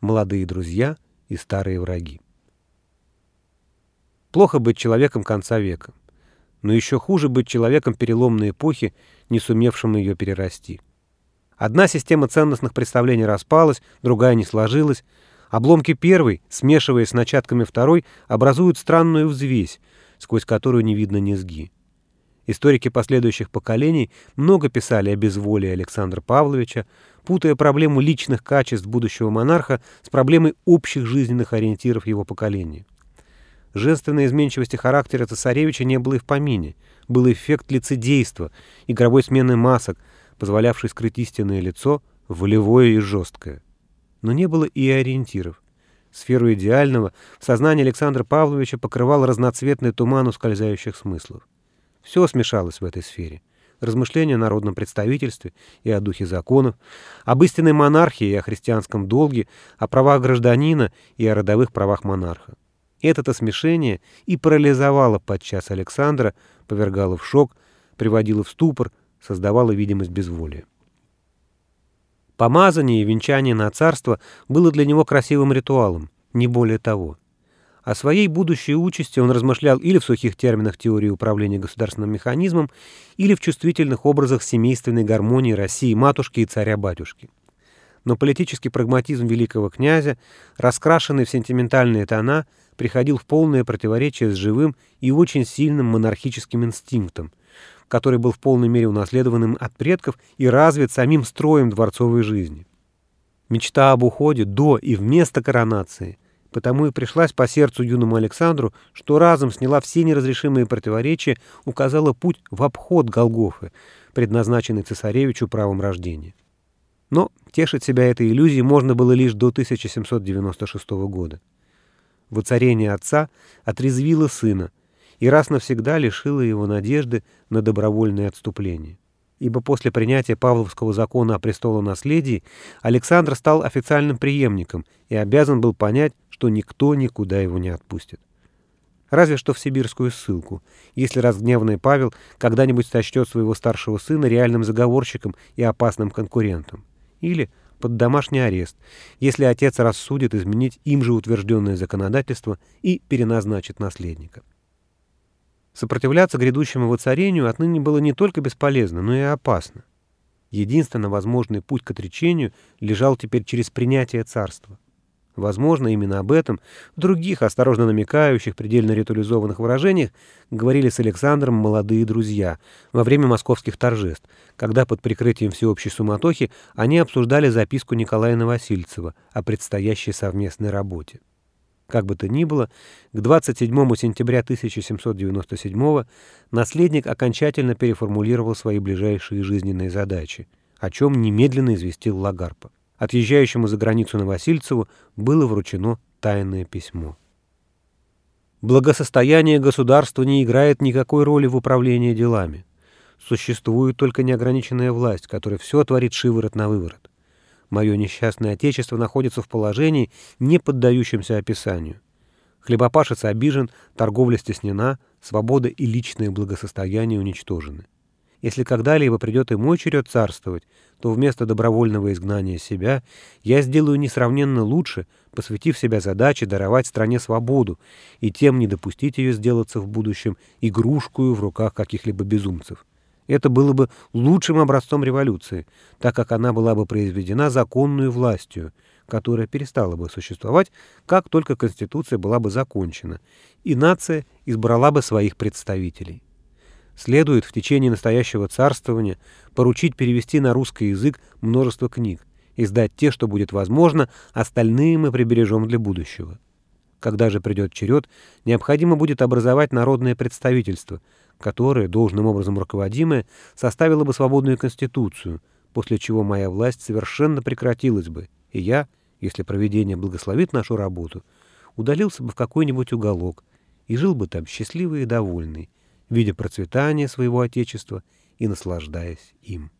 молодые друзья и старые враги. Плохо быть человеком конца века, но еще хуже быть человеком переломной эпохи, не сумевшим ее перерасти. Одна система ценностных представлений распалась, другая не сложилась. Обломки первой, смешиваясь с начатками второй, образуют странную взвесь, сквозь которую не видно низги. Историки последующих поколений много писали о безволии Александра Павловича, путая проблему личных качеств будущего монарха с проблемой общих жизненных ориентиров его поколения. Женственной изменчивости характера цесаревича не было и в помине. Был эффект лицедейства, игровой смены масок, позволявший скрыть истинное лицо, волевое и жесткое. Но не было и ориентиров. Сферу идеального в сознании Александра Павловича покрывал разноцветный туман ускользающих смыслов. Все смешалось в этой сфере. Размышления о народном представительстве и о духе законов, об истинной монархии и о христианском долге, о правах гражданина и о родовых правах монарха. Это-то смешение и парализовало подчас Александра, повергало в шок, приводило в ступор, создавало видимость безволия. Помазание и венчание на царство было для него красивым ритуалом, не более того. О своей будущей участи он размышлял или в сухих терминах теории управления государственным механизмом, или в чувствительных образах семейственной гармонии России, матушки и царя-батюшки. Но политический прагматизм великого князя, раскрашенный в сентиментальные тона, приходил в полное противоречие с живым и очень сильным монархическим инстинктом, который был в полной мере унаследованным от предков и развит самим строем дворцовой жизни. Мечта об уходе до и вместо коронации – Потому и пришлась по сердцу юному Александру, что разом сняла все неразрешимые противоречия, указала путь в обход Голгофы, предназначенный цесаревичу правом рождения. Но тешить себя этой иллюзией можно было лишь до 1796 года. Воцарение отца отрезвило сына и раз навсегда лишило его надежды на добровольное отступление ибо после принятия Павловского закона о престолонаследии Александр стал официальным преемником и обязан был понять, что никто никуда его не отпустит. Разве что в сибирскую ссылку, если разгневанный Павел когда-нибудь сочтет своего старшего сына реальным заговорщиком и опасным конкурентом. Или под домашний арест, если отец рассудит изменить им же утвержденное законодательство и переназначит наследника. Сопротивляться грядущему воцарению отныне было не только бесполезно, но и опасно. Единственно возможный путь к отречению лежал теперь через принятие царства. Возможно, именно об этом, в других осторожно намекающих, предельно ритуализованных выражениях говорили с Александром молодые друзья во время московских торжеств, когда под прикрытием всеобщей суматохи они обсуждали записку Николая Новосильцева о предстоящей совместной работе. Как бы то ни было, к 27 сентября 1797 наследник окончательно переформулировал свои ближайшие жизненные задачи, о чем немедленно известил Лагарпа. Отъезжающему за границу Новосильцеву было вручено тайное письмо. Благосостояние государства не играет никакой роли в управлении делами. Существует только неограниченная власть, которая все творит шиворот на выворот. Мое несчастное отечество находится в положении, не поддающемся описанию. Хлебопашец обижен, торговля стеснена, свобода и личное благосостояние уничтожены. Если когда-либо придет и мой черед царствовать, то вместо добровольного изгнания себя я сделаю несравненно лучше, посвятив себя задаче даровать стране свободу и тем не допустить ее сделаться в будущем игрушкою в руках каких-либо безумцев. Это было бы лучшим образцом революции, так как она была бы произведена законную властью, которая перестала бы существовать, как только Конституция была бы закончена, и нация избрала бы своих представителей. Следует в течение настоящего царствования поручить перевести на русский язык множество книг, издать те, что будет возможно, остальные мы прибережем для будущего. Когда же придет черед, необходимо будет образовать народное представительство – которое, должным образом руководимое, составило бы свободную конституцию, после чего моя власть совершенно прекратилась бы, и я, если проведение благословит нашу работу, удалился бы в какой-нибудь уголок и жил бы там счастливый и довольный, видя процветание своего Отечества и наслаждаясь им.